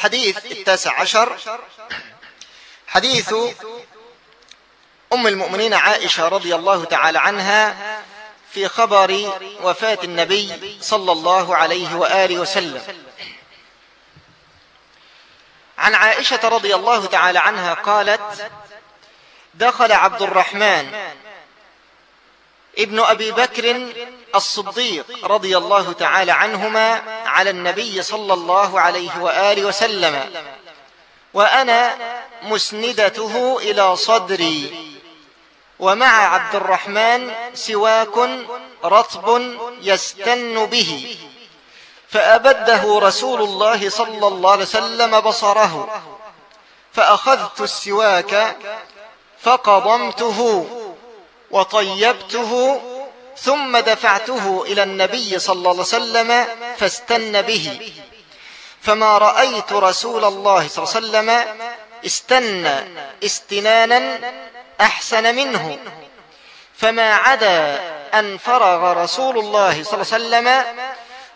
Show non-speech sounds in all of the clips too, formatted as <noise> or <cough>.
الحديث التاسع عشر. حديث أم المؤمنين عائشة رضي الله تعالى عنها في خبر وفاة النبي صلى الله عليه وآله وسلم. عن عائشة رضي الله تعالى عنها قالت دخل عبد الرحمن ابن أبي بكر الصديق رضي الله تعالى عنهما على النبي صلى الله عليه وآله وسلم. وأنا مسندته إلى صدري. ومع عبد الرحمن سواك رطب يستن به. فأبده رسول الله صلى الله عليه وسلم بصره. فأخذت السواك فقضمته. وطيبته ثم دفعته إلى النبي صلى الله عليه وسلم فاستن به. فما رأيت رسول الله صلى الله عليه وسلم استنى استنانا أحسن منه. فما عدا أن فرغ رسول الله صلى الله عليه وسلم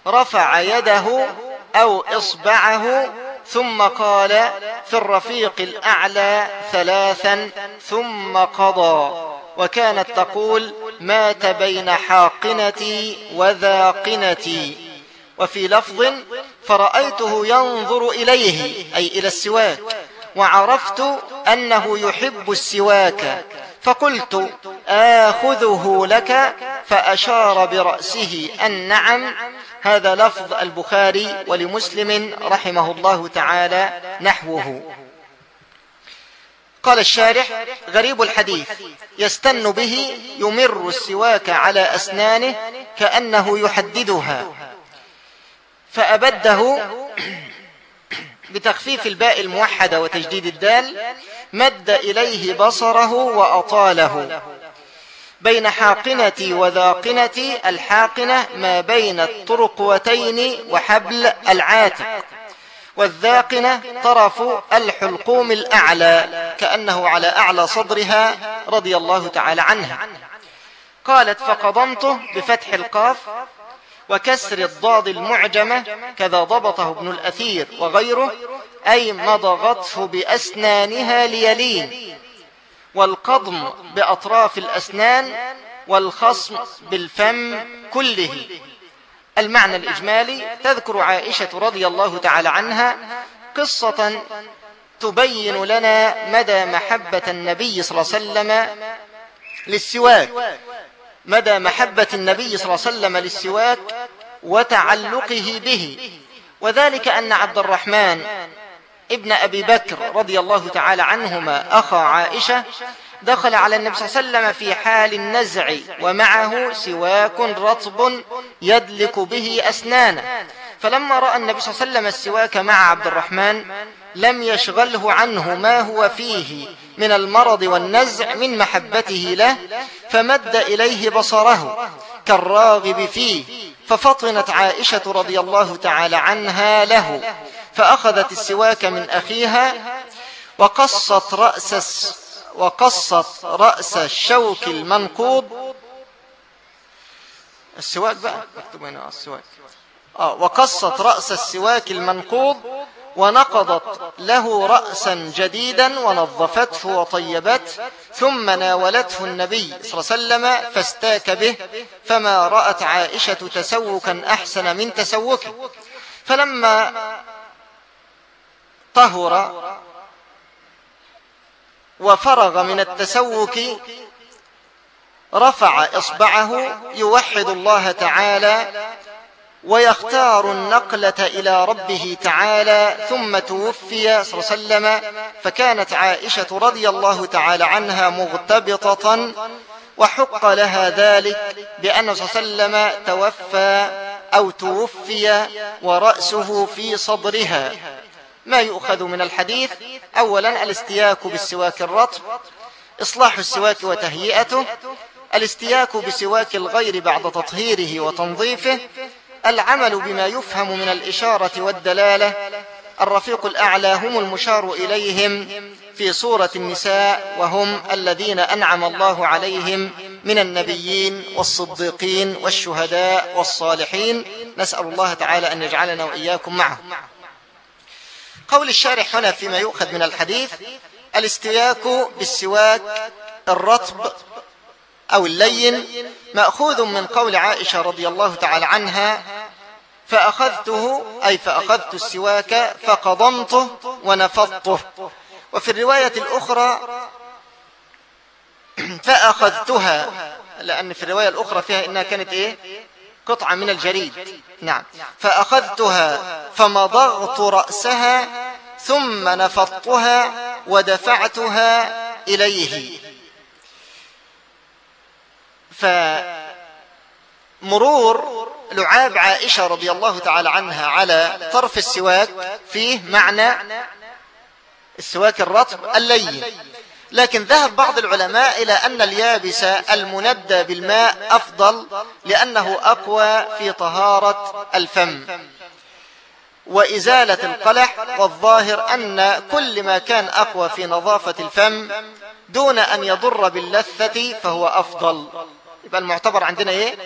رفع يده أو إصبعه ثم قال في الرفيق الأعلى ثلاثا ثم قضى. وكانت تقول مات بين حاقنتي وذاقنتي. وفي لفظ فرأيته ينظر إليه أي إلى السواك وعرفت أنه يحب السواك فقلت آخذه لك. فأشار برأسه النعم هذا لفظ البخاري ولمسلم رحمه الله تعالى نحوه. قال الشارح غريب الحديث. يستن به يمر السواك على أسنانه كأنه يحددها. فأبده <clears throat> بتخفيف الباء الموحدة وتجديد الدال مد إليه بصره وأطاله. بين حاقنتي وذاقنتي الحاقنة ما بين الطرقوتين وحبل العاتق. والذاقنة طرف الحلقوم الأعلى كأنه على أعلى صدرها رضي الله تعالى عنها قالت فقضمته بفتح القاف وكسر الضاد المعجمة كذا ضبطه ابن الأثير وغيره أي مضغته بأسنانها ليلين والقضم بأطراف الأسنان والخصم بالفم كله. المعنى الإجمالي تذكر عائشة رضي الله تعالى عنها قصة تبين لنا مدى محبة النبي صلى الله عليه وسلم للسواك. مدى محبة النبي صلى الله عليه وسلم للسواك وتعلقه به. وذلك أن عبد الرحمن ابن أبي بكر رضي الله تعالى عنهما أخا عائشة دخل على النبي صلى الله عليه وسلم في حال النزع ومعه سواك رطب يدلك به أسنانه. فلما رأى النبي صلى الله عليه وسلم السواك مع عبد الرحمن لم يشغله عنه ما هو فيه من المرض والنزع من محبته له فمد إليه بصره كالراغب فيه. ففطنت عائشة رضي الله تعالى عنها له فأخذت السواك من أخيها وقصت رأس وقصت رأس الشوك المنقوض. السواك بقى مكتوب هنا السواك. آه وقصت رأس السواك المنقوض ونقضت له رأسا جديدا ونظفته وطيبته ثم ناولته النبي صلى الله عليه وسلم فاستاك به فما رأت عائشة تسوكا أحسن من تسوكه. فلما طهر وفرغ من التسوك رفع إصبعه يوحد الله تعالى ويختار النقلة إلى ربه تعالى ثم توفي صلى الله عليه وسلم فكانت عائشة رضي الله تعالى عنها مغتبطة وحق لها ذلك بأن صلى الله عليه وسلم توفى أو توفي ورأسه في صدرها. ما يؤخذ من الحديث؟ أولا الاستياك بالسواك الرطب إصلاح السواك وتهيئته الاستياك بسواك الغير بعد تطهيره وتنظيفه العمل بما يفهم من الإشارة والدلالة الرفيق الأعلى هم المشار إليهم في سورة النساء وهم الذين أنعم الله عليهم من النبيين والصديقين والشهداء والصالحين. نسأل الله تعالى أن يجعلنا وإياكم معهم. قول الشارح هنا فيما يؤخذ من الحديث الاستياك بالسواك الرطب أو اللين مأخوذ من قول عائشة رضي الله تعالى عنها فأخذته أي فأخذت السواك فقضمته ونفضته. وفي الرواية الأخرى فأخذتها لأن في الرواية الأخرى فيها إنها كانت إيه؟ قطعة من الجريد. نعم. فأخذتها فمضغت رأسها ثم نفضتها ودفعتها إليه. فمرور لعاب عائشة رضي الله تعالى عنها على طرف السواك فيه معنى السواك الرطب اللين. لكن ذهب بعض العلماء إلى أن اليابس المندى بالماء أفضل لأنه أقوى في طهارة الفم. وإزالة القلح والظاهر أن كل ما كان أقوى في نظافة الفم دون أن يضر باللثة فهو أفضل. يبقى المعتبر عندنا إيه؟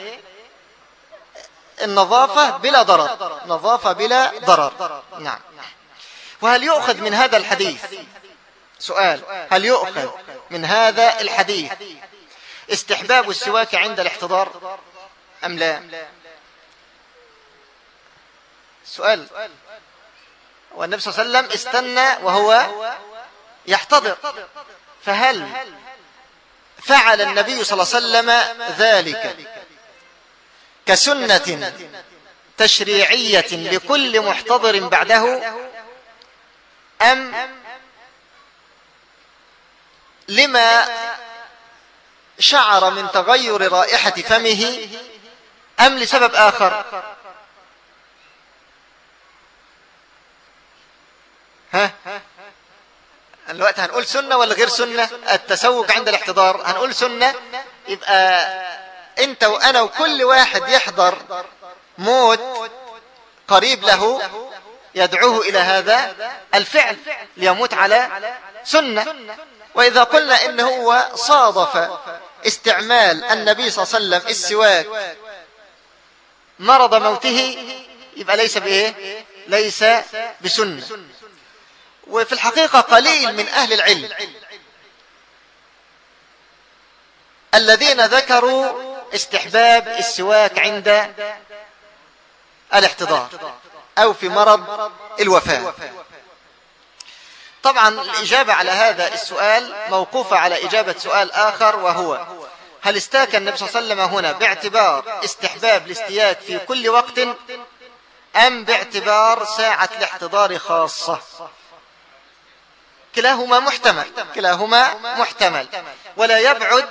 النظافة بلا ضرر. نظافة بلا ضرر. نعم. وهل يؤخذ من هذا الحديث سؤال هل يؤخذ من هذا الحديث استحباب السواك عند الاحتضار أم لا؟ سؤال والنبي صلى الله عليه وسلم استنى وهو يحتضر فهل فعل النبي صلى الله عليه وسلم ذلك كسنة تشريعية لكل محتضر بعده أم لما شعر من تغير رائحة فمه أم لسبب آخر؟ ها؟ الوقت هنقول سنة ولا غير سنة؟ التسوق عند الاحتضار هنقول سنة. يبقى أنت وأنا وكل واحد يحضر موت قريب له يدعوه إلى هذا. الفعل ليموت على سنة. وإذا قلنا إن هو صادف استعمال النبي صلى الله عليه وسلم السواك مرض موته يبقى ليس بإيه؟ ليس بسنة. وفي الحقيقة قليل من أهل العلم الذين ذكروا استحباب السواك عند الاحتضار أو في مرض الوفاة. طبعا الإجابة على هذا السؤال موقوفة على إجابة سؤال آخر وهو هل استاك النبي صلى الله عليه وسلم هنا باعتبار استحباب الاستياك في كل وقت أم باعتبار ساعة الاحتضار خاصة؟ كلاهما محتمل كلاهما محتمل. ولا يبعد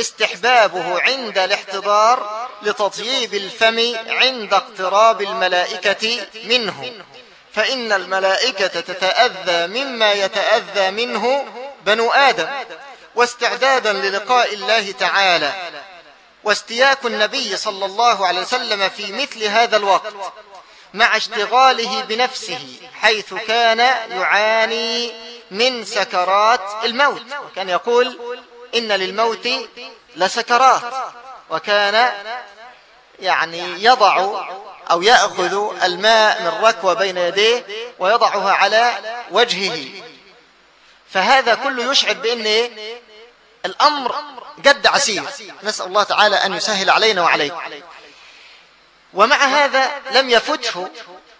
استحبابه عند الاحتضار لتطييب الفم عند اقتراب الملائكة منه. فإن الملائكة تتأذى مما يتأذى منه بنو آدم واستعدادا للقاء الله تعالى واستياك النبي صلى الله عليه وسلم في مثل هذا الوقت مع اشتغاله بنفسه حيث كان يعاني من سكرات الموت وكان يقول إن للموت لسكرات وكان يعني يضع أو يأخذ الماء من ركوة بين يديه ويضعها على وجهه. فهذا كله يشعر بأن؟ الأمر جد عسير. نسأل الله تعالى أن يسهل علينا وعليكم ومع هذا لم يفته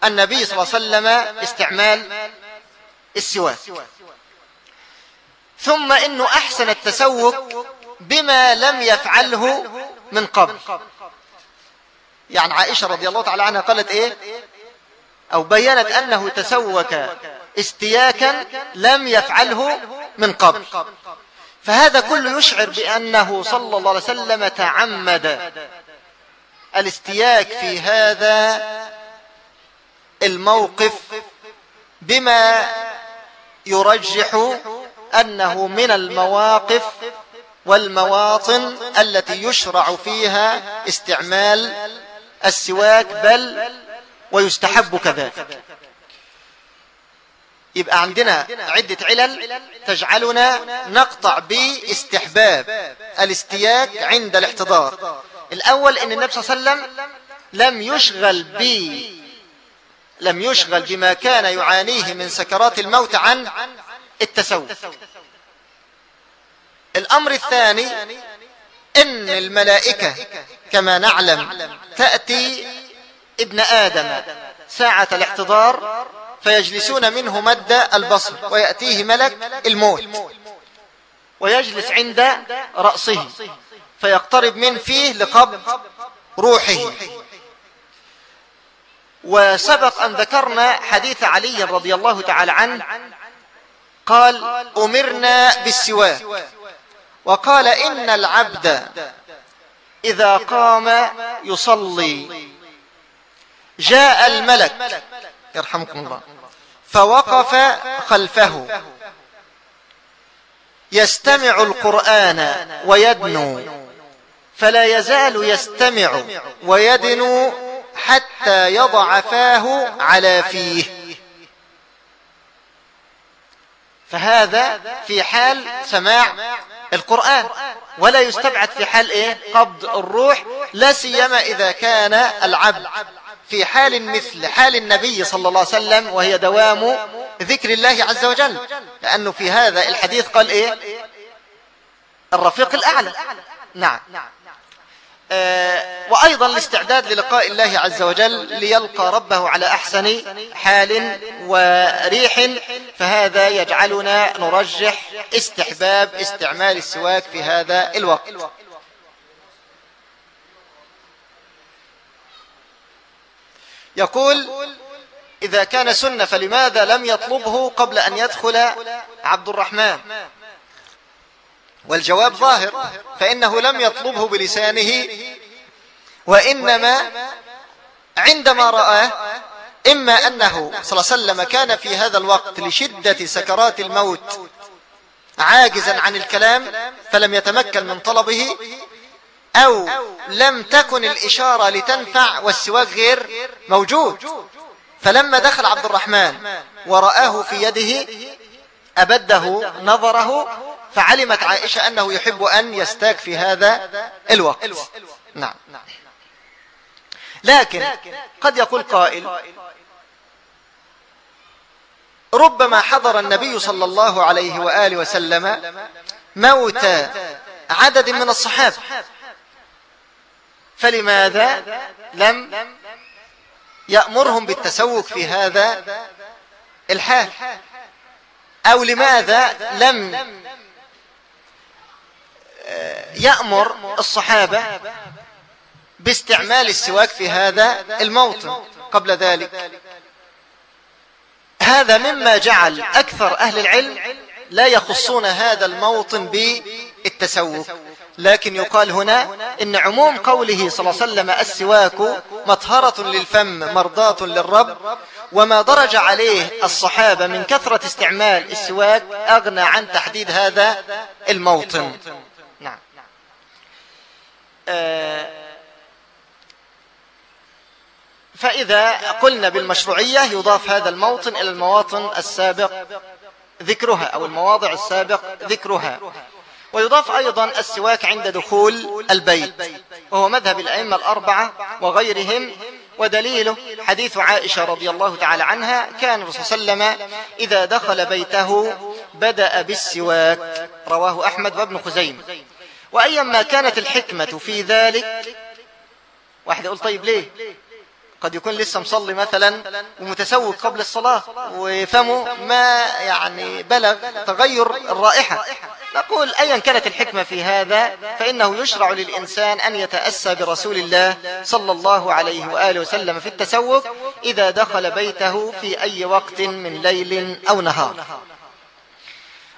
النبي صلى الله عليه وسلم استعمال السواك. ثم إنه أحسن التسوق بما لم يفعله من قبل. يعني عائشة رضي الله تعالى عنها قالت إيه؟ أو بيّنت أنه تسوك استياكا لم يفعله من قبل. فهذا كله يشعر بأنه صلى الله عليه وسلم تعمد الاستياك في هذا الموقف بما يرجح أنه من المواقف والمواطن التي يشرع فيها استعمال السواك بل ويستحب كذلك. يبقى عندنا عدة علل تجعلنا نقطع باستحباب الاستياك عند الاحتضار. الأول أن النبي صلى الله عليه وسلم لم يشغل لم يشغل بما كان يعانيه من سكرات الموت عن التسوف الأمر الثاني إن الملائكة كما نعلم تأتي ابن آدم ساعة الاحتضار فيجلسون منه مد البصر ويأتيه ملك الموت ويجلس عند رأسه فيقترب من فيه لقبض روحه. وسبق أن ذكرنا حديث علي رضي الله تعالى عنه قال أمرنا بالسواك. وقال إن العبد إذا قام يصلي. جاء الملك. يرحمكم الله. فوقف خلفه. يستمع القرآن ويدنو. فلا يزال يستمع ويدنو حتى يضع فاه على فيه. فهذا في حال سماع القرآن. ولا يستبعد في حال إيه؟ قبض الروح لا سيما إذا كان العبد في حال مثل حال النبي صلى الله عليه وسلم وهي دوام ذكر الله عز وجل. لأنه في هذا الحديث قال إيه؟ الرفيق الأعلى. نعم. وأيضا الاستعداد للقاء الله عز وجل ليلقى ربه على أحسن حال وريح فهذا يجعلنا نرجح استحباب استعمال السواك في هذا الوقت. يقول إذا كان سنة فلماذا لم يطلبه قبل أن يدخل عبد الرحمن؟ والجواب ظاهر فإنه لم يطلبه بلسانه وإنما عندما رآه إما أنه صلى الله عليه وسلم كان في هذا الوقت لشدة سكرات الموت عاجزا عن الكلام فلم يتمكن من طلبه أو لم تكن الإشارة لتنفع والسواك غير موجود فلما دخل عبد الرحمن ورآه في يده أبده نظره فعلمت عائشة أنه يحب أن يستاك في هذا الوقت. نعم. لكن قد يقول قائل ربما حضر النبي صلى الله عليه وآله وسلم موت عدد من الصحابة. فلماذا لم يأمرهم بالتسوق في هذا الحال؟ أو لماذا لم يأمر الصحابة باستعمال السواك في هذا الموطن قبل ذلك؟ هذا مما جعل أكثر أهل العلم لا يخصون هذا الموطن بالتسوق. لكن يقال هنا إن عموم قوله صلى الله عليه وسلم السواك مطهرة للفم مرضاة للرب وما درج عليه الصحابة من كثرة استعمال السواك أغنى عن تحديد هذا الموطن. نعم. آه، فإذا قلنا بالمشروعية يضاف هذا الموطن إلى المواطن السابق ذكرها أو المواضع السابق ذكرها. ويضاف أيضا السواك عند دخول البيت وهو مذهب الأئمة الأربعة وغيرهم ودليله حديث عائشة رضي الله تعالى عنها كان الرسول صلى الله عليه وسلم إذا دخل بيته بدأ بالسواك رواه أحمد وابن خزيمة. وأيما كانت الحكمة في ذلك واحد يقول طيب ليه؟ قد يكون لسه مصلي مثلا ومتسوق قبل الصلاة وفمه ما يعني بلغ تغير الرائحة. نقول أيا كانت الحكمة في هذا فإنه يشرع للإنسان أن يتأسى برسول الله صلى الله عليه وآله وسلم في التسوق إذا دخل بيته في أي وقت من ليل أو نهار.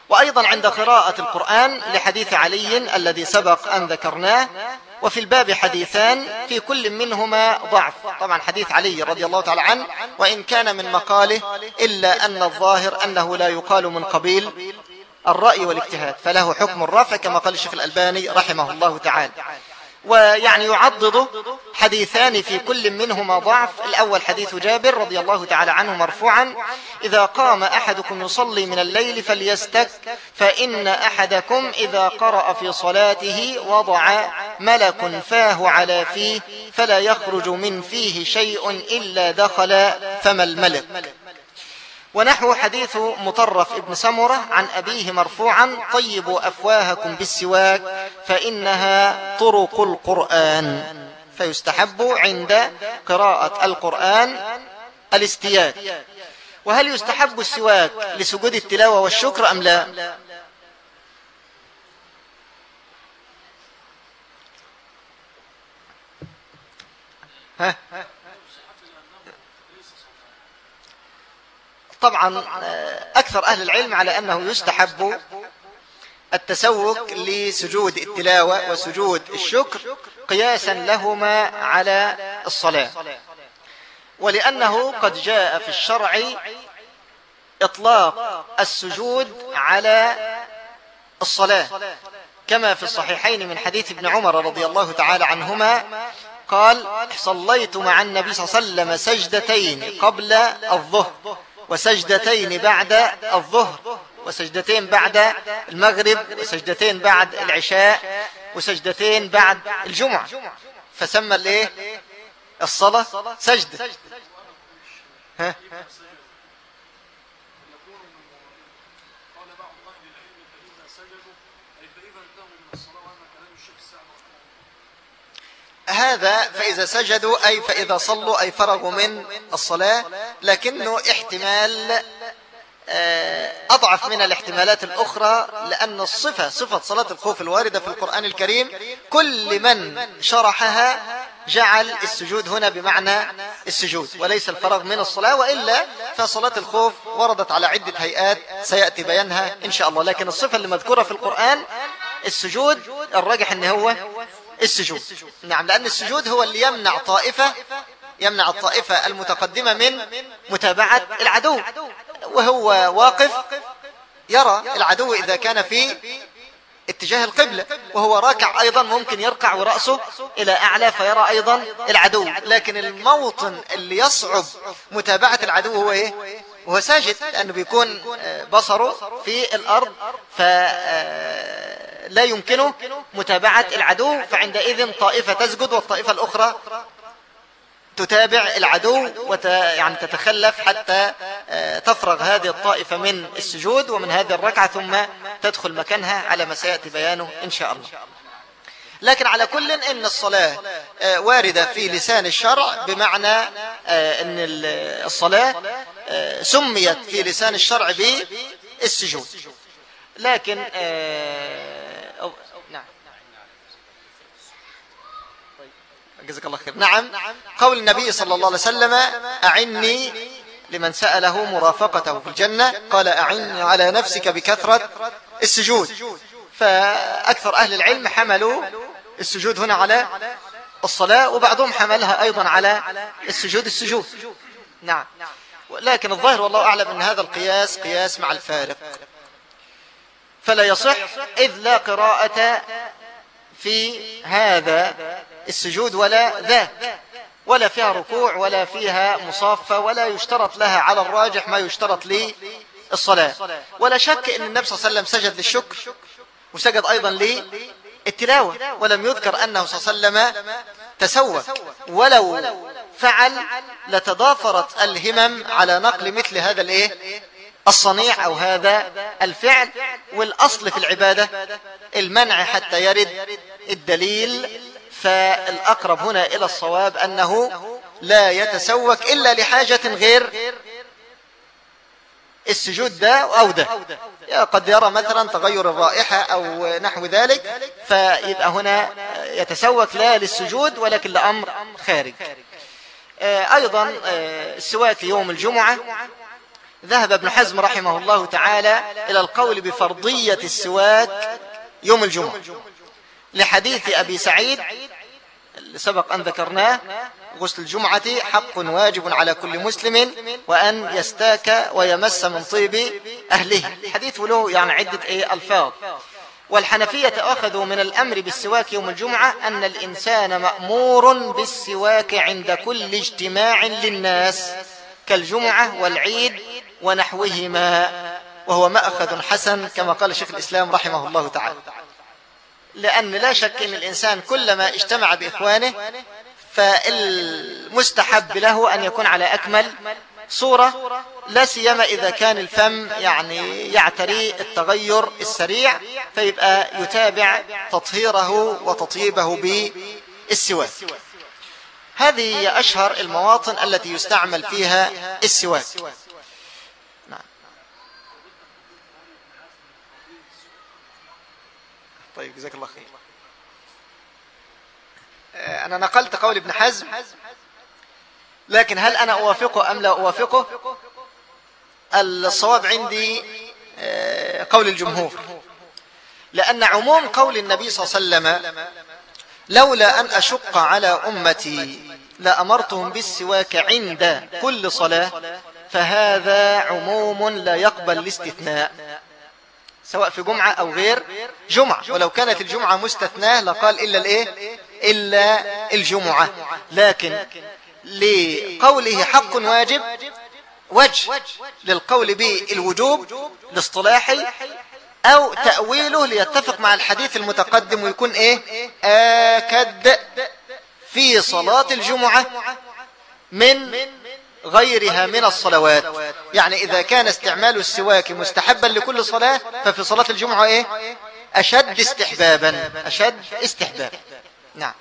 وأيضا عند قراءة القرآن لحديث علي الذي سبق أن ذكرناه وفي الباب حديثان في كل منهما ضعف. طبعا حديث علي رضي الله تعالى عنه وإن كان من مقاله إلا أن الظاهر أنه لا يقال من قبيل الرأي والإجتهاد فله حكم الرفع كما قال الشيخ الألباني رحمه الله تعالى. ويعني يعضد حديثان في كل منهما ضعف. الأول حديث جابر رضي الله تعالى عنه مرفوعا إذا قام أحدكم يصلي من الليل فليستك فإن أحدكم إذا قرأ في صلاته وضع ملك فاه على فيه فلا يخرج من فيه شيء إلا دخل فما الملك؟ ونحو حديث مطرف ابن سمرة عن أبيه مرفوعا طيبوا أفواهكم بالسواك فإنها طرق القرآن. فيستحب عند قراءة القرآن الاستياك. وهل يستحب السواك لسجود التلاوة والشكر أم لا؟ ها؟ طبعا أكثر أهل العلم على أنه يستحب التسوك لسجود التلاوة وسجود الشكر قياسا لهما على الصلاة. ولأنه قد جاء في الشرع إطلاق السجود على الصلاة. كما في الصحيحين من حديث ابن عمر رضي الله تعالى عنهما قال صليت مع النبي صلى الله عليه وسلم سجدتين قبل الظهر. وسجدتين بعد الظهر وسجدتين بعد المغرب وسجدتين بعد العشاء وسجدتين بعد الجمعة. فسمى الإيه؟ الصلاة سجدة. ها؟ هذا فإذا سجدوا أي فإذا صلوا أي فرغوا من الصلاة. لكنه احتمال آه، أضعف من الاحتمالات الأخرى لأن الصفة صفة صلاة الخوف الواردة في القرآن الكريم كل من شرحها جعل السجود هنا بمعنى السجود وليس الفرغ من الصلاة وإلا فصلاة الخوف وردت على عدة هيئات سيأتي بيانها إن شاء الله. لكن الصفة اللي مذكورة في القرآن السجود الراجح أنه هو السجود. نعم لأن السجود هو اللي يمنع طائفة يمنع الطائفة المتقدمة من متابعة العدو. وهو واقف يرى العدو إذا كان في اتجاه القبلة وهو راكع أيضا ممكن يركع ورأسه إلى أعلى فيرى أيضا العدو. لكن الموطن اللي يصعب متابعة العدو هو إيه؟ وهو ساجد لأنه بيكون بصره في الأرض فلا يمكنه متابعة العدو فعندئذ طائفة تسجد والطائفة الأخرى تتابع العدو وت... يعني تتخلف حتى آه، تفرغ هذه الطائفة من السجود ومن هذه الركعة ثم تدخل مكانها على ما سيأتي بيانه إن شاء الله. لكن على كل إن الصلاة آه، واردة في لسان الشرع بمعنى آه، أن الصلاة سميت في لسان الشرع بالسجود. لكن جزاك الله خير. نعم قول النبي صلى الله عليه وسلم أعني لمن سأله مرافقته في الجنة قال أعني على نفسك بكثرة السجود. فأكثر أهل العلم حملوا السجود هنا على الصلاة وبعضهم حملها أيضا على السجود السجود. نعم. لكن الظاهر والله أعلم أن هذا القياس قياس مع الفارق. فلا يصح إذ لا قراءة في هذا السجود ولا ذا ولا فيها ركوع ولا فيها مصافة ولا يشترط لها على الراجح ما يشترط للصلاة. ولا شك أن النبي صلى الله عليه وسلم سجد للشكر وسجد أيضا للتلاوة ولم يذكر أنه صلى الله عليه وسلم تسوك. ولو فعل لتضافرت الهمم على نقل مثل هذا الإيه؟ الصنيع أو هذا الفعل. والأصل في العبادة المنع حتى يرد الدليل فالأقرب هنا إلى الصواب أنه لا يتسوك إلا لحاجة غير السجود ده أو ده. قد يرى مثلا تغير الرائحة أو نحو ذلك فيبقى هنا يتسوك لا للسجود ولكن لأمر خارج. أيضا السواك يوم الجمعة ذهب ابن حزم رحمه الله تعالى إلى القول بفرضية السواك يوم الجمعة. لحديث أبي سعيد اللي سبق أن ذكرناه غسل الجمعة حق واجب على كل مسلم وأن يستاك ويمس من طيب أهله. حديث له يعني عدة إيه ألفاظ. والحنفية أخذوا من الأمر بالسواك يوم الجمعة أن الإنسان مأمور بالسواك عند كل اجتماع للناس كالجمعة والعيد ونحوهما وهو مأخذ حسن كما قال شيخ الإسلام رحمه الله تعالى. لأن لا شك أن الإنسان كلما اجتمع بإخوانه فالمستحب له أن يكون على أكمل صورة لا سيما إذا كان الفم يعني يعتري التغير السريع فيبقى يتابع تطهيره وتطيبه بالسواك. هذه هي أشهر المواطن التي يستعمل فيها السواك. طيب جزاك الله خير. آه، أنا نقلت قول ابن حزم لكن هل أنا أوافقه أم لا أوافقه؟ الصواب عندي آه، قول الجمهور. لأن عموم قول النبي صلى الله عليه وسلم لولا أن أشق على أمتي لأمرتهم بالسواك عند كل صلاة فهذا عموم لا يقبل الاستثناء. سواء في جمعة أو غير جمعة. ولو كانت الجمعة مستثناة لقال إلا الإيه؟ إلا الجمعة. لكن لقوله حق واجب وجه للقول بالوجوب الاصطلاحي أو تأويله ليتفق مع الحديث المتقدم ويكون إيه؟ آكد في صلاة الجمعة من غيرها من الصلوات. يعني إذا كان استعمال السواك مستحبا لكل صلاة ففي صلاة الجمعة إيه؟ أشد استحبابا أشد استحبابا نعم.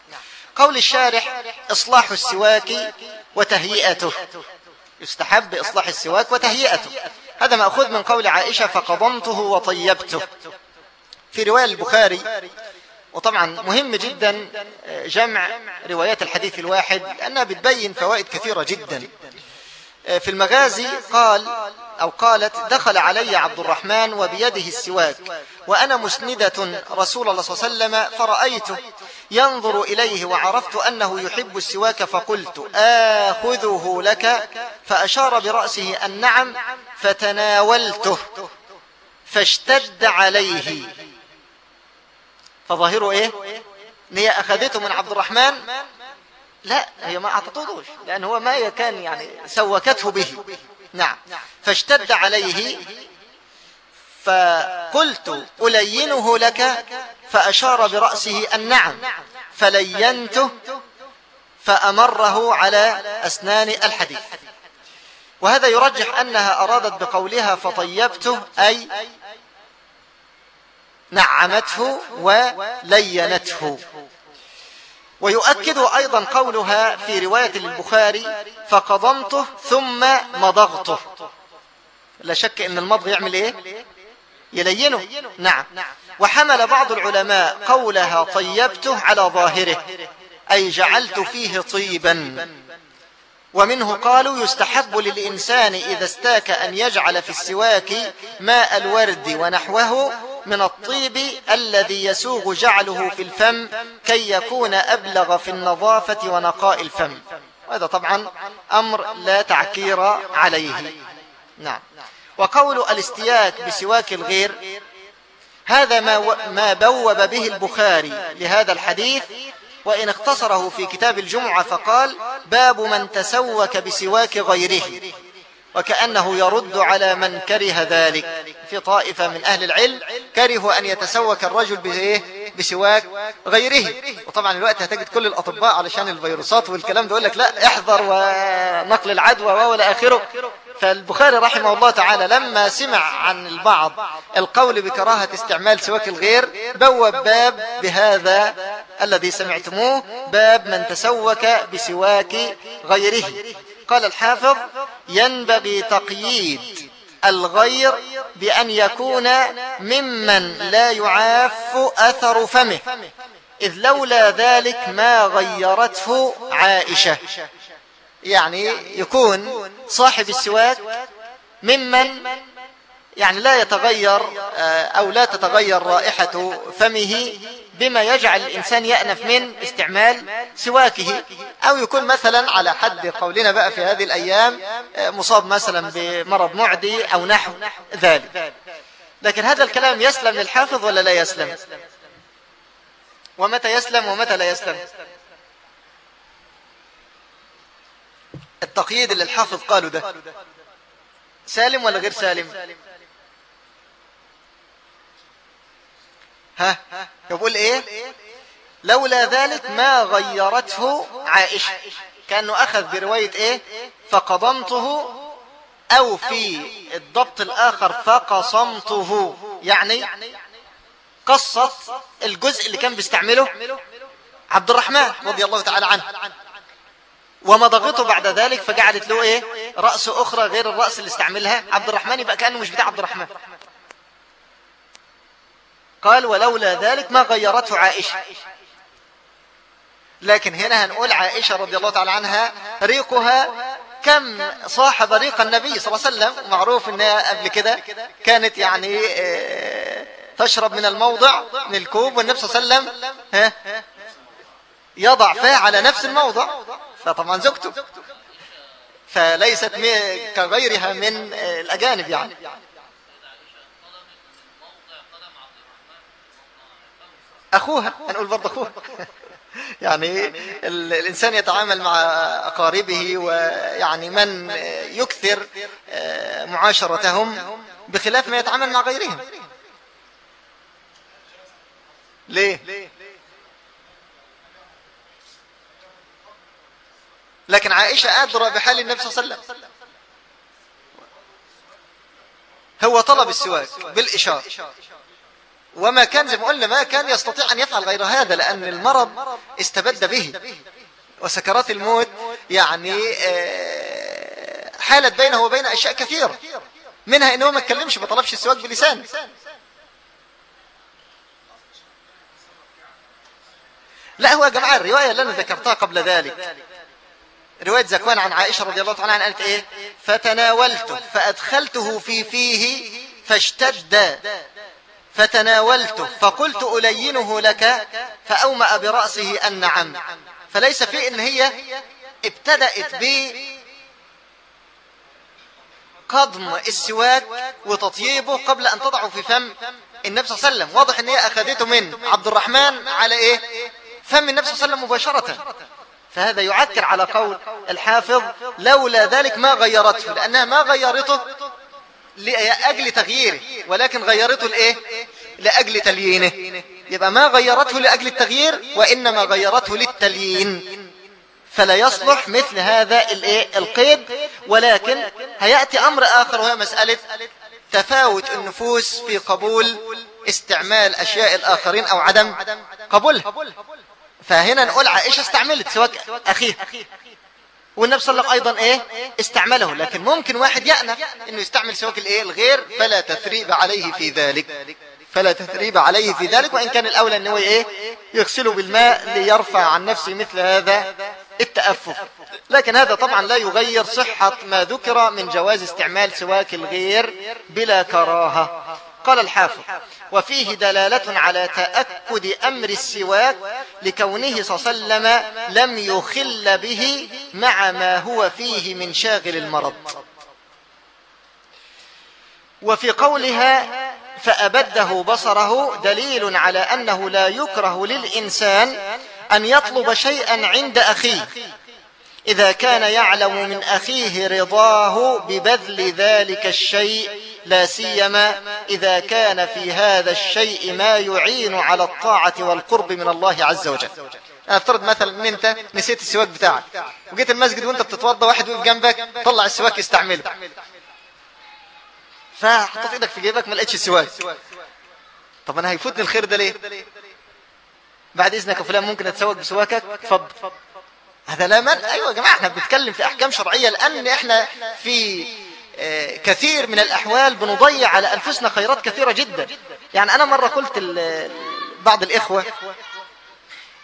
قول الشارح إصلاح السواك وتهيئته. يستحب إصلاح السواك وتهيئته. هذا مأخوذ من قول عائشة فقضمته وطيبته. في رواية البخاري وطبعا مهم جدا جمع روايات الحديث الواحد لأنها بتبين فوائد كثيرة جدا. في المغازي قال أو قالت دخل علي عبد الرحمن وبيده السواك وأنا مسندة رسول الله صلى الله عليه وسلم فرأيته ينظر إليه وعرفت أنه يحب السواك فقلت آخذه لك؟ فأشار برأسه النعم فتناولته فاشتد عليه. فظاهره إيه؟ هي أخذته من عبد الرحمن لا هي ما أعطتوش لأن هو ما كان يعني سوكته به. نعم. فاشتد عليه فقلت ألينه لك؟ فأشار برأسه النعم فلينته فأمره على أسنان الحديث. وهذا يرجح أنها أرادت بقولها فطيبته أي نعمته ولينته. ويؤكد أيضا قولها في رواية للبخاري فقضمته ثم مضغته. لا شك أن المضغ يعمل إيه؟ يلينه. نعم. وحمل بعض العلماء قولها طيبته على ظاهره أي جعلت فيه طيبا. ومنه قالوا يستحب للإنسان إذا استاك أن يجعل في السواك ماء الورد ونحوه من الطيب الذي يسوغ جعله في الفم كي يكون أبلغ في النظافة ونقاء الفم. وهذا طبعا أمر لا تعكير عليه. نعم. وقول الاستياك بسواك الغير هذا ما, ما بوب به البخاري لهذا الحديث وإن اختصره في كتاب الجمعة فقال باب من تسوك بسواك غيره. وكأنه يرد على من كره ذلك. في طائفة من أهل العلم كرهوا أن يتسوك الرجل بإيه؟ بسواك غيره. وطبعا الوقت هتجد كل الأطباء علشان الفيروسات والكلام ده يقول لك لا احذر ونقل العدوى ولا آخره. فالبخاري رحمه الله تعالى لما سمع عن البعض القول بكراهة استعمال سواك الغير بوب باب بهذا الذي سمعتموه باب من تسوك بسواك غيره. قال الحافظ ينبغي تقييد الغير بأن يكون ممن لا يعاف أثر فمه إذ لولا ذلك ما غيرته عائشة. يعني يكون صاحب السواك ممن يعني لا يتغير آه، أو لا تتغير رائحة فمه بما يجعل الإنسان يأنف من استعمال سواكه. أو يكون مثلا على حد قولنا بقى في هذه الأيام آه، مصاب مثلا بمرض معدي أو نحو ذلك. لكن هذا الكلام يسلم للحافظ ولا لا يسلم؟ ومتى يسلم ومتى لا يسلم؟ التقييد اللي الحافظ قاله ده سالم ولا غير سالم؟ ها؟ يقول إيه؟ لولا ذلك ما غيرته عائشة. كأنه أخذ برواية إيه؟ فقضمته أو في الضبط الآخر فقصمته. يعني قصت الجزء اللي كان بيستعمله عبد الرحمن رضي الله تعالى عنه. ومضغته بعد ذلك فجعلت له إيه؟ رأس أخرى غير الرأس اللي استعملها عبد الرحمن يبقى كأنه مش بتاع عبد الرحمن. قال ولولا ذلك ما غيرته عائشة. لكن هنا هنقول عائشة رضي الله تعالى عنها ريقها كم صاحب ريق النبي صلى الله عليه وسلم. معروف انها قبل كده كانت يعني آه، تشرب من الموضع من الكوب والنبي صلى الله عليه وسلم يضع فيه على نفس الموضع. فطبعا زوجته. فليست كغيرها من الأجانب يعني. أخوها هنقول برضه أخوها. <laughs> يعني الإنسان يتعامل مع أقاربه ويعني من يكثر آه، معاشرتهم بخلاف ما يتعامل مع غيرهم. ليه؟ لكن عائشة أدرى بحال النبي صلى الله عليه وسلم. هو طلب السواك بالإشارة. وما كان زي ما قلنا ما كان يستطيع أن يفعل غير هذا لأن المرض استبد به. وسكرات الموت يعني آه، حالت بينه وبين أشياء كثيرة. منها أنه ما اتكلمش ما طلبش السواك بلسانه لا هو يا جماعة الرواية اللي أنا ذكرتها قبل ذلك رواية زكوان عن عائشة رضي الله تعالى عنها قالت إيه؟ فتناولته فأدخلته في فيه فاشتد. فتناولته فقلت ألينه لك فأومأ برأسه أن نعم فليس في إن هي ابتدأت ب قضم السواك وتطييبه قبل أن تضعه في فم النبي صلى الله عليه وسلم. واضح إن هي أخذته من عبد الرحمن على إيه؟ فم النبي صلى الله عليه وسلم مباشرة. فهذا يعكر على قول الحافظ لولا ذلك ما غيرته لأنها ما غيرته لأجل تغييره ولكن غيرته لإيه؟ لأجل تليينه. يبقى ما غيرته لأجل التغيير وإنما غيرته للتليين. فلا يصلح مثل هذا القيد. ولكن هيأتي أمر آخر وهي مسألة تفاوت النفوس في قبول استعمال أشياء الآخرين أو عدم قبولها. فهنا نقول عائشة استعملت سواك أخيه والنبي صلى الله عليه وسلم أيضا إيه؟ استعمله. لكن ممكن واحد يأنى إنه يستعمل سواك الإيه؟ الغير فلا تثريب عليه في ذلك. فلا تثريب عليه في ذلك وإن كان الأولى أنه إيه؟ يغسله بالماء ليرفع عن نفسه مثل هذا التأفف. لكن هذا طبعا لا يغير صحة ما ذكر من جواز استعمال سواك الغير بلا كراهة. قال الحافظ وفيه دلالة على تأكد أمر السواك لكونه صلى الله عليه وسلم لم يخل به مع ما هو فيه من شاغل المرض. وفي قولها فأبده بصره دليل على أنه لا يكره للإنسان أن يطلب شيئا عند أخيه إذا كان يعلم من أخيه رضاه ببذل ذلك الشيء لا سيما إذا كان في هذا الشيء ما يعين على الطاعة والقرب من الله عز وجل. افترض مثلا إن أنت نسيت السواك بتاعك وجيت المسجد وأنت بتتوضى واحد وقف جنبك طلع السواك يستعمله. فحطيت إيدك في جيبك ما لقيتش السواك. طب أنا هيفوتني الخير ده ليه؟ بعد إذنك يا فلان ممكن أتسوق بسواكك؟ اتفضل. هذا لا من أيوه يا جماعة إحنا بنتكلم في أحكام شرعية لأن إحنا في كثير من الأحوال بنضيع على أنفسنا خيرات كثيرة جدا. يعني أنا مرة قلت بعض الإخوة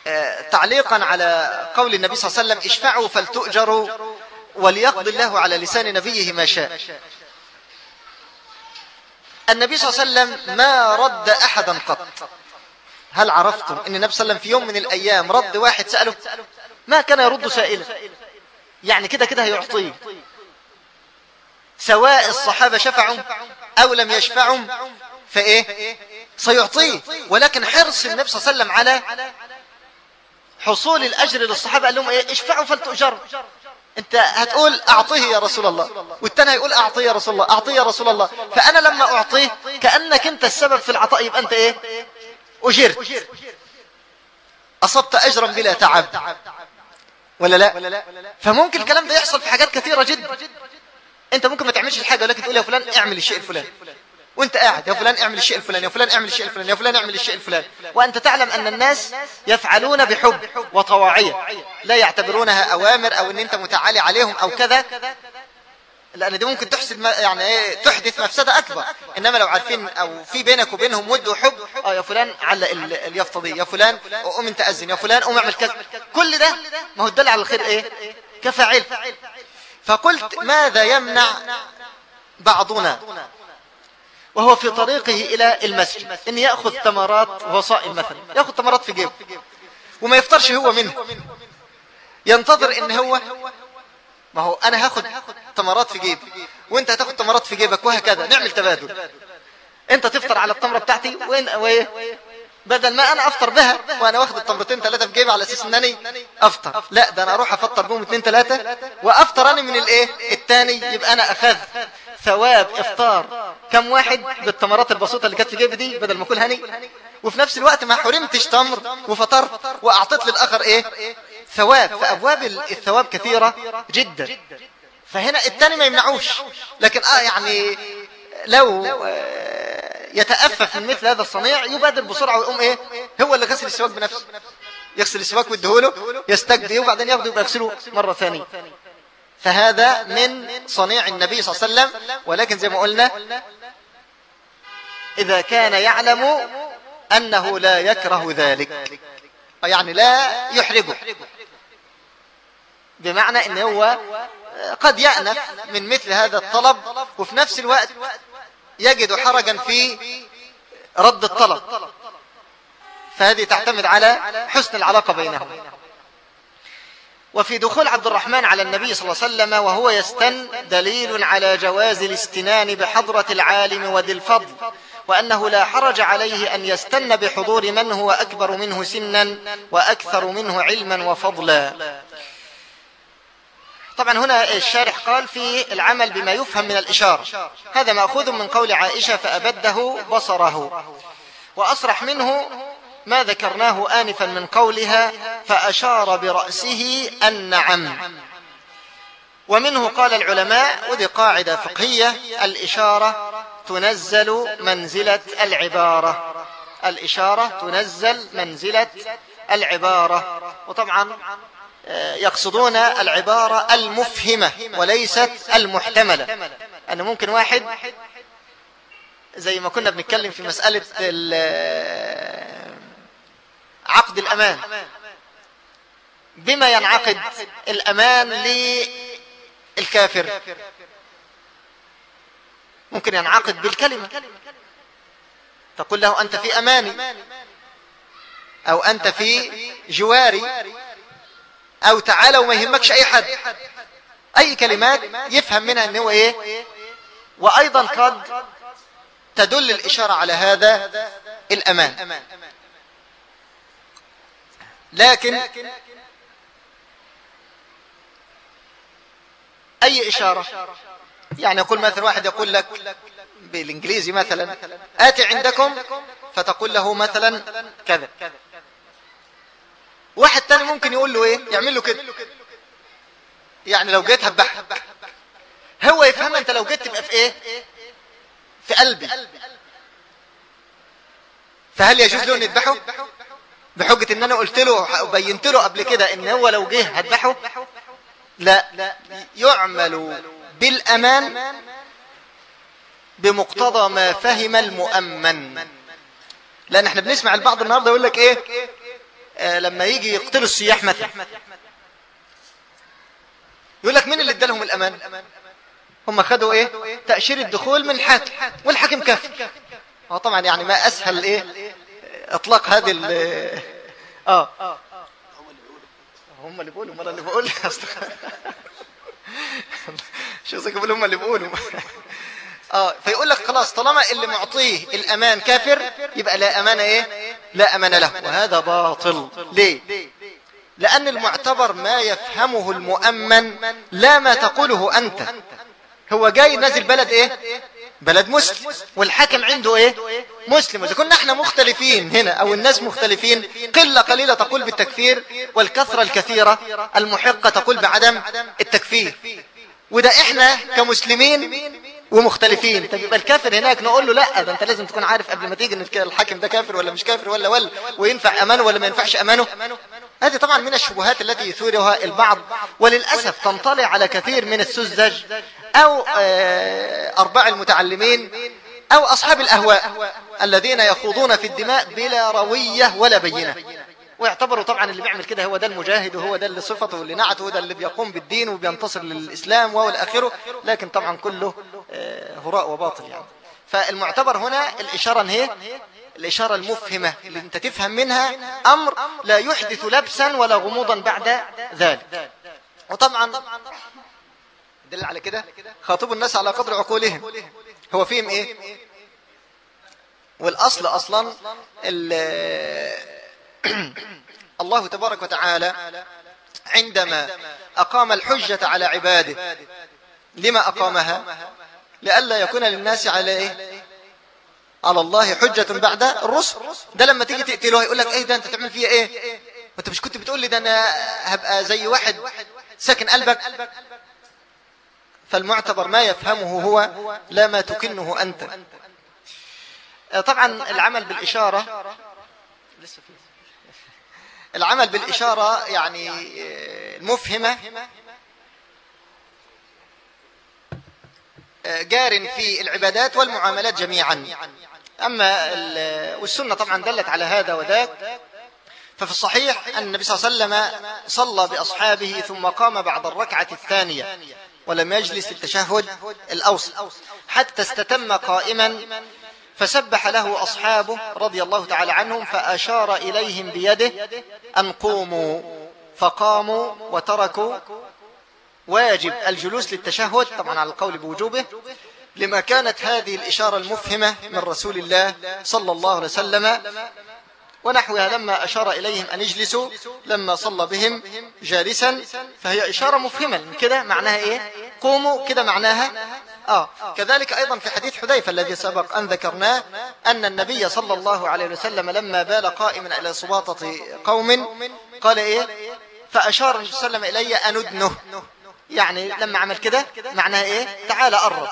آه، تعليقا على قول النبي صلى الله عليه وسلم اشفعوا فلتؤجروا وليقضي الله على لسان نبيه ما شاء. النبي صلى الله عليه وسلم ما رد أحدا قط. هل عرفتم أن النبي صلى الله عليه وسلم في يوم من الأيام رد واحد سأله ما كان يرد سائلا؟ يعني كده كده هيعطيه. سواء الصحابة شفعوا أو لم يشفعوا فإيه؟ سيعطيه. ولكن حرص النبي صلى الله عليه وسلم على حصول الأجر للصحابة قال لهم إيه؟ اشفعوا فلتؤجروا. أنت هتقول أعطيه يا رسول الله والتاني هيقول أعطيه يا رسول الله أعطيه يا رسول الله. فأنا لما أعطيه كأنك أنت السبب في العطاء يبقى أنت إيه؟ أجرت. أصبت أجرا بلا تعب. ولا لا؟ فممكن الكلام ده يحصل في حاجات كثيرة جدا. انت ممكن ما تعملش الحاجة ولكن تقول يا فلان اعمل الشيء الفلاني. وانت قاعد يا فلان اعمل الشيء الفلاني يا فلان اعمل الشيء الفلاني يا فلان اعمل الشيء الفلاني. وأنت تعلم أن الناس يفعلون بحب وطواعية. لا يعتبرونها أوامر أو إن أنت متعالي عليهم أو كذا. لأن دي ممكن تحسد يعني إيه تحدث مفسدة أكبر. إنما لو عارفين أو في بينك وبينهم ود وحب آه يا فلان علق اليافطة دي يا فلان قوم أنت أذن يا فلان قوم اعمل كذا. كل ده ما هو الدل على الخير إيه؟ كفاعل. فقلت ماذا يمنع بعضنا؟ وهو في طريقه إلى المسجد إن يأخذ تمرات وهو صائم مثلا يأخذ تمرات في جيبه. وما يفطرش هو منه. ينتظر إن هو ما هو أنا هاخد تمرات في جيبي وأنت هتاخد تمرات في جيبك وهكذا. نعمل تبادل. أنت تفطر على التمرة بتاعتي وين بدل ما أنا أفطر بها وأنا واخد التمرتين ثلاثة في جيبي على أساس إنني أفطر. لا ده أنا أروح أفطر بهم اثنين ثلاثة وافطر أنا من الإيه؟ الثاني يبقى أنا أخذ ثواب إفطار. كم واحد بالتمرات البسيطة اللي كانت في جيبي دي بدل ما أكل هني؟ وفي نفس الوقت ما حرمتش تمر وفطرت وأعطيت للآخر إيه؟ ثواب. فأبواب الثواب كثيرة جدا. فهنا الثاني ما يمنعوش. لكن آه يعني لو آه، يتأفف من مثل هذا الصنيع يبادر بسرعة ويقوم إيه؟ هو اللي غسل السواك بنفسه. يغسل السواك ويديهوله يستجدي وبعدين ياخده يبقى يغسله مرة ثانية. فهذا من صنيع النبي صلى الله عليه وسلم. ولكن زي ما قلنا إذا كان يعلم أنه لا يكره ذلك. يعني لا يحرجه. بمعنى أنه هو قد يأنف من مثل هذا الطلب وفي نفس الوقت يجد حرجا في رد الطلب. فهذه تعتمد على حسن العلاقة بينهم. وفي دخول عبد الرحمن على النبي صلى الله عليه وسلم وهو يستن دليل على جواز الاستنان بحضرة العالم وذي الفضل وأنه لا حرج عليه أن يستن بحضور من هو أكبر منه سنا وأكثر منه علما وفضلا. طبعا هنا الشارح قال في العمل بما يفهم من الإشارة. هذا مأخوذ من قول عائشة فأبده بصره. وأصرح منه ما ذكرناه آنفا من قولها فأشار برأسه النعم. ومنه قال العلماء ودي قاعدة فقهية الإشارة تنزل منزلة العبارة. الإشارة تنزل منزلة العبارة. وطبعا يقصدون العبارة المفهمة وليست المحتملة. أن ممكن واحد زي ما كنا بنتكلم في مسألة عقد الأمان. بما ينعقد الأمان للكافر. ممكن ينعقد بالكلمة. تقول له أنت في أماني أو أنت في جواري. أو تعالى وما يهمكش أي حد. أي كلمات يفهم منها أنه إيه؟ وأيضا قد تدل الإشارة على هذا الأمان. لكن أي إشارة؟ يعني يقول مثلا واحد يقول لك بالإنجليزي مثلا آتي عندكم فتقول له مثلا كذا. واحد تاني ممكن يقول له إيه؟ يعمل له كده. يعني لو جيت هبح هو يفهم أنت لو جيت تبقى في إيه؟ في قلبي. فهل يجوز له إن يذبحه؟ بحجة إن أنا قلت له وبينت له قبل كده إن هو لو جه هذبحه؟ لا. يعمل بالأمان بمقتضى ما فهم المؤمن. لأن إحنا بنسمع البعض النهارده يقول لك إيه؟ لما يجي يقتلوا السياح مثلا. يقول لك مين اللي ادالهم الأمان؟ هم خدوا إيه؟ تأشير الدخول من الحاكم. والحاكم كافر هو طبعا يعني ما أسهل إيه؟ إطلاق هذه ال آه. هم اللي بيقولوا هم اللي بيقولوا. <laughs> شو هم اللي بيقولوا. آه فيقول لك خلاص طالما اللي معطيه الأمان كافر يبقى لا أمان إيه؟ لا أمان له. وهذا باطل. ليه؟ لأن المعتبر ما يفهمه المؤمن لا ما تقوله أنت. هو جاي نازل بلد إيه؟ بلد مسلم. والحاكم عنده إيه؟ مسلم. اذا كنا إحنا مختلفين هنا أو الناس مختلفين قلة قليلة تقول بالتكفير والكثرة الكثيرة المحقة تقول بعدم التكفير. وده إحنا كمسلمين ومختلفين. طب يبقى الكافر هناك نقول له لا ده انت لازم تكون عارف قبل ما تيجي إن الحاكم ده كافر ولا مش كافر ولا ولا وينفع أمانه ولا ما ينفعش أمانه. هذه طبعا من الشبهات التي يثورها البعض. وللأسف تنطلع على كثير من السذج أو آه، أرباع المتعلمين أو أصحاب الأهواء الذين يخوضون في الدماء بلا روية ولا بينة. ويعتبروا طبعا اللي بيعمل كده هو ده المجاهد وهو ده اللي صفته واللي نعته وده اللي بيقوم بالدين وبينتصر للإسلام والآخرة. لكن طبعا كله آه، هراء وباطل يعني. فالمعتبر هنا الإشارة هي الإشارة المفهمة اللي أنت تفهم منها أمر لا يحدث لبسا ولا غموضا بعد ذلك. وطبعا دل على كده خاطبوا الناس على قدر عقولهم. هو فيهم إيه؟ والأصل أصلا الله تبارك وتعالى عندما أقام الحجة على عباده لما أقامها؟ لئلا يكون للناس على إيه على الله حجة بعد الرسل. ده لما تيجي تقتله يقول لك إيه ده أنت تعمل فيها إيه؟ وأنت مش كنت بتقول لي ده أنا هبقى زي واحد ساكن قلبك؟ فالمعتبر ما يفهمه هو لا ما تكنه أنت. طبعا العمل بالإشارة العمل بالإشارة يعني المفهمة جار في العبادات والمعاملات جميعا. أما والسنة طبعا دلت على هذا وذاك. ففي الصحيح أن النبي صلى الله عليه وسلم صلى بأصحابه ثم قام بعد الركعة الثانية ولم يجلس التشهد الأوسط حتى استتم قائما فسبح له أصحابه رضي الله تعالى عنهم فأشار إليهم بيده أن قوموا فقاموا وتركوا واجب الجلوس للتشهد طبعا على القول بوجوبه لما كانت هذه الإشارة المفهمة من رسول الله صلى الله عليه وسلم ونحوها لما أشار إليهم أن يجلسوا لما صلى بهم جالسا فهي إشارة مفهمة كده معناها إيه؟ قوموا كده معناها آه. كذلك أيضا في حديث حذيفة الذي سبق أن ذكرناه أن النبي صلى الله عليه وسلم لما بال قائما إلى سباطة قوم قال إيه؟ فأشار النبي صلى الله عليه وسلم إلي أن أدنه. يعني لما عمل كده معناها إيه؟ تعال قرب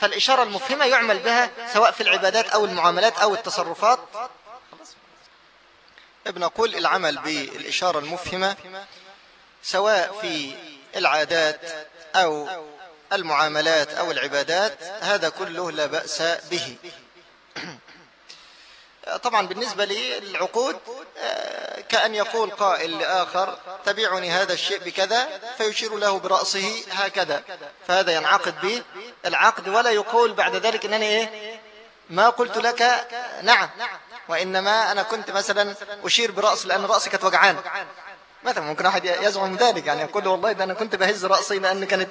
فالإشارة المفهمة يعمل بها سواء في العبادات أو المعاملات أو التصرفات. بنقول العمل بالإشارة المفهمة سواء في العادات أو المعاملات أو العبادات هذا كله لا بأس به. طبعا بالنسبة للعقود كأن يقول قائل لآخر تبيعني هذا الشيء بكذا فيشير له برأسه هكذا. فهذا ينعقد به. العقد ولا يقول بعد ذلك أنني إيه؟ ما قلت لك؟ نعم. وإنما أنا كنت مثلا أشير برأس لأن رأسي كانت وجعان. مثلا ممكن واحد يزعم ذلك يعني يقول والله ده أنا كنت بهز رأسي لأن كانت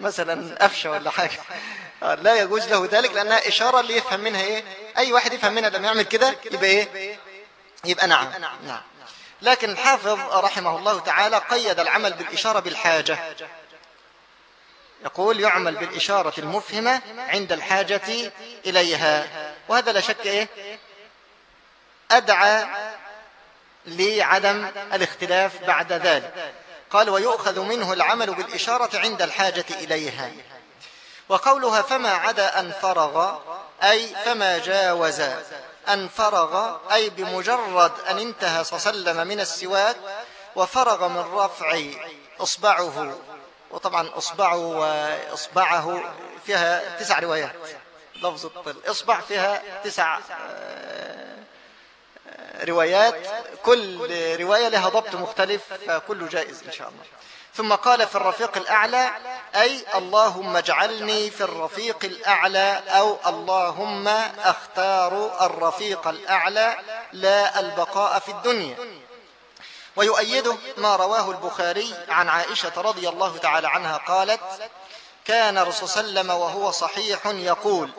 مثلا أفشة ولا حاجة. لا يجوز له ذلك لأنها إشارة اللي يفهم منها إيه؟ أي واحد يفهم منها لما يعمل كده يبقى إيه؟ يبقى نعم. نعم. لكن الحافظ رحمه الله تعالى قيد العمل بالإشارة بالحاجة. يقول يعمل بالإشارة المفهمة عند الحاجة إليها. وهذا لا شك إيه؟ أدعى لعدم الاختلاف بعد ذلك. قال ويؤخذ منه العمل بالإشارة عند الحاجة إليها. وقولها فما عدا أن فرغ أي فما جاوز. أن فرغ أي بمجرد أن انتهى وسلم من السواك وفرغ من رفع إصبعه. وطبعا إصبعه وإصبعه فيها تسع روايات. لفظ الإصبع فيها تسع روايات كل رواية لها ضبط مختلف فكله جائز إن شاء الله. ثم قال في الرفيق الأعلى أي اللهم اجعلني في الرفيق الأعلى أو اللهم أختار الرفيق الأعلى لا البقاء في الدنيا. ويؤيده ما رواه البخاري عن عائشة رضي الله تعالى عنها قالت كان صلى الله وهو صحيح يقول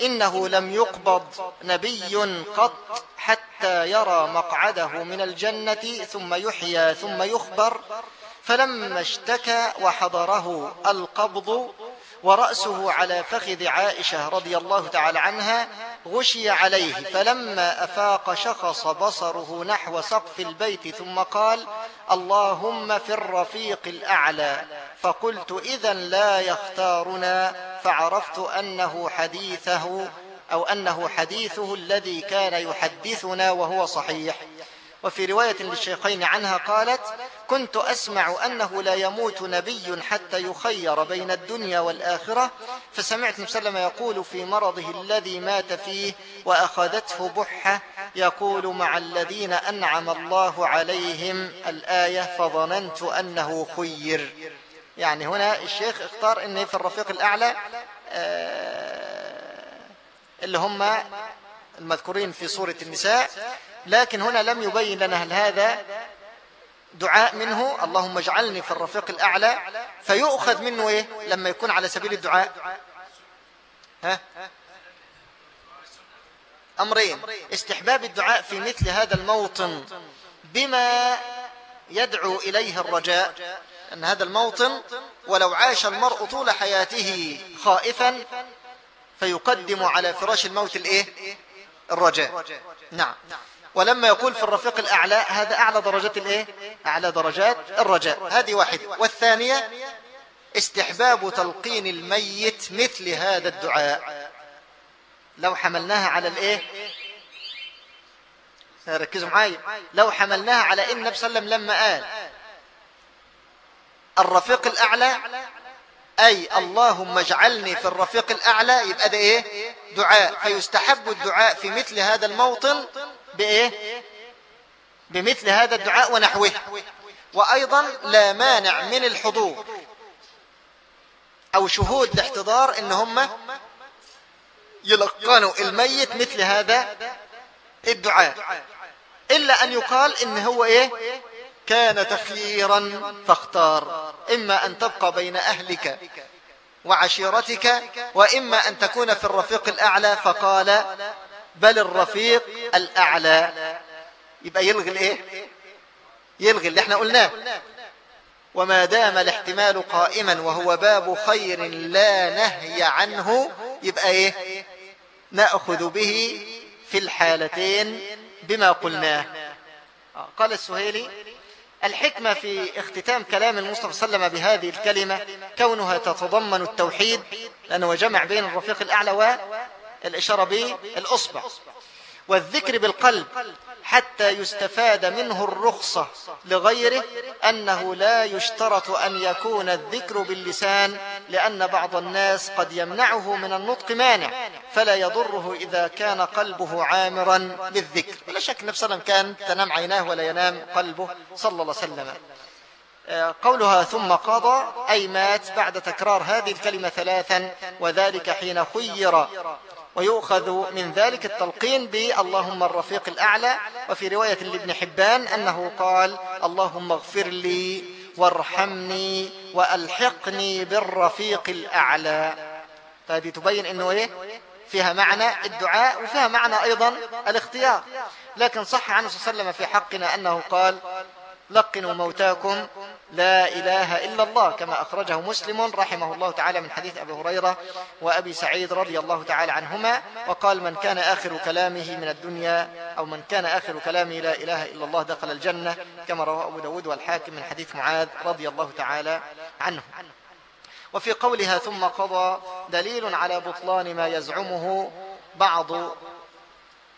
إنه لم يقبض نبي قط حتى يرى مقعده من الجنة ثم يحيى ثم يخبر. فلما اشتكى وحضره القبض ورأسه على فخذ عائشة رضي الله تعالى عنها غشي عليه فلما أفاق شخص بصره نحو سقف البيت ثم قال اللهم في الرفيق الأعلى فقلت إذا لا يختارنا فعرفت أنه حديثه أو أنه حديثه الذي كان يحدثنا وهو صحيح. وفي رواية للشيخين عنها قالت كنت أسمع أنه لا يموت نبي حتى يخير بين الدنيا والآخرة فسمعت مسلم يقول في مرضه الذي مات فيه وأخذته بحة يقول مع الذين أنعم الله عليهم الآية فظننت أنه خير. يعني هنا الشيخ اختار أنه في الرفيق الأعلى آه، اللي هم المذكورين في سورة النساء لكن هنا لم يبين لنا هل هذا دعاء منه اللهم اجعلني في الرفيق الأعلى فيؤخذ منه إيه؟ لما يكون على سبيل الدعاء. ها؟ أمرين. استحباب الدعاء في مثل هذا الموطن بما يدعو إليه الرجاء. أن هذا الموطن ولو عاش المرء طول حياته خائفا فيقدم على فراش الموت الإيه؟ الرجاء. نعم. ولما يقول في الرفيق الأعلى هذا أعلى درجات الإيه؟ أعلى درجات الرجاء. هذه واحدة والثانية استحباب تلقين الميت مثل هذا الدعاء. لو حملناها على الإيه؟ ركزوا معي لو حملناها على إن النبي صلى الله عليه وسلم لما قال الرفيق الأعلى أي اللهم اجعلني في الرفيق الأعلى يبقى ده إيه؟ دعاء. فيستحب الدعاء في مثل هذا الموطن بإيه؟ بمثل هذا الدعاء ونحوه. وأيضا لا مانع من الحضور أو شهود الاحتضار إن هم يلقنوا الميت مثل هذا الدعاء. إلا أن يقال إن هو إيه؟ كان تخييرا فاختار. إما أن تبقى بين أهلك وعشيرتك وإما أن تكون في الرفيق الأعلى فقال بل الرفيق الأعلى. يبقى يلغي الإيه؟ يلغي اللي إحنا قلناه. وما دام الاحتمال قائما وهو باب خير لا نهي عنه يبقى إيه؟ نأخذ به في الحالتين بما قلناه. آه، قال السهيلي الحكمة في اختتام كلام المصطفى صلى الله عليه وسلم بهذه الكلمة كونها تتضمن التوحيد لأنه جمع بين الرفيق الأعلى الإشارة بالأصبع والذكر بالقلب حتى يستفاد منه الرخصة لغيره أنه لا يشترط أن يكون الذكر باللسان لأن بعض الناس قد يمنعه من النطق مانع فلا يضره إذا كان قلبه عامرا بالذكر. ولا شك نفس كان تنام عيناه ولا ينام قلبه صلى الله عليه وسلم. قولها ثم قضى أي مات بعد تكرار هذه الكلمة ثلاثا وذلك حين خير. ويؤخذ من ذلك التلقين باللهم الرفيق الأعلى وفي رواية لابن حبان أنه قال اللهم اغفر لي وارحمني وألحقني بالرفيق الأعلى. فهذه تبين أنه إيه؟ فيها معنى الدعاء وفيها معنى أيضا الاختيار. لكن صح عنه صلى الله عليه وسلم في حقنا أنه قال لقنوا موتاكم. لا إله إلا الله كما أخرجه مسلم رحمه الله تعالى من حديث أبي هريرة وأبي سعيد رضي الله تعالى عنهما وقال من كان آخر كلامه من الدنيا أو من كان آخر كلامه لا إله إلا الله دخل الجنة كما رواه أبو داود والحاكم من حديث معاذ رضي الله تعالى عنه. وفي قولها ثم قضى دليل على بطلان ما يزعمه بعض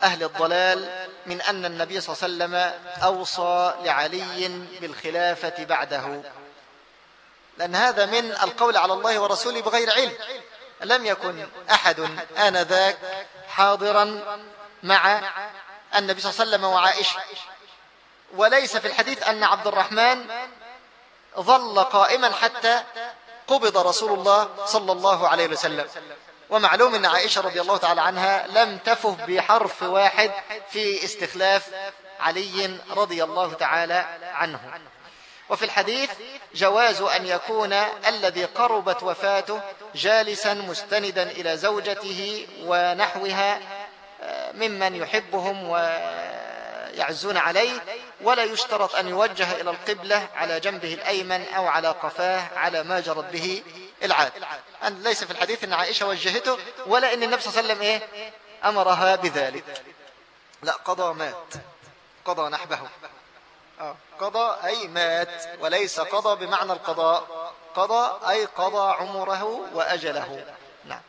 أهل الضلال من أن النبي صلى الله عليه وسلم أوصى لعلي بالخلافة بعده. لأن هذا من القول على الله ورسوله بغير علم. لم يكن أحد آنذاك حاضرا مع النبي صلى الله عليه وسلم وعائشة. وليس في الحديث أن عبد الرحمن ظل قائما حتى قبض رسول الله صلى الله عليه وسلم. ومعلوم أن عائشة رضي الله تعالى عنها لم تفه بحرف واحد في استخلاف علي رضي الله تعالى عنه. وفي الحديث جواز أن يكون الذي قربت وفاته جالسا مستندا إلى زوجته ونحوها آه، ممن يحبهم ويعزون عليه ولا يشترط أن يوجه إلى القبلة على جنبه الأيمن أو على قفاه على ما جرت به العاد أن ليس في الحديث أن عائشة وجهته ولا أن النبي صلى الله عليه وسلم إيه؟ أمرها بذلك. لا قضى مات. قضى نحبه. آه. قضى أي مات وليس قضى بمعنى القضاء. قضى أي قضى عمره وأجله. نعم.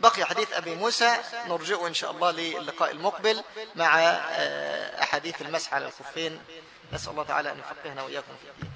بقي حديث أبي موسى. نرجع إن شاء الله للقاء المقبل مع آه، أحاديث المسح على الخفين. نسأل الله تعالى أن يفقهنا وإياكم في الدين.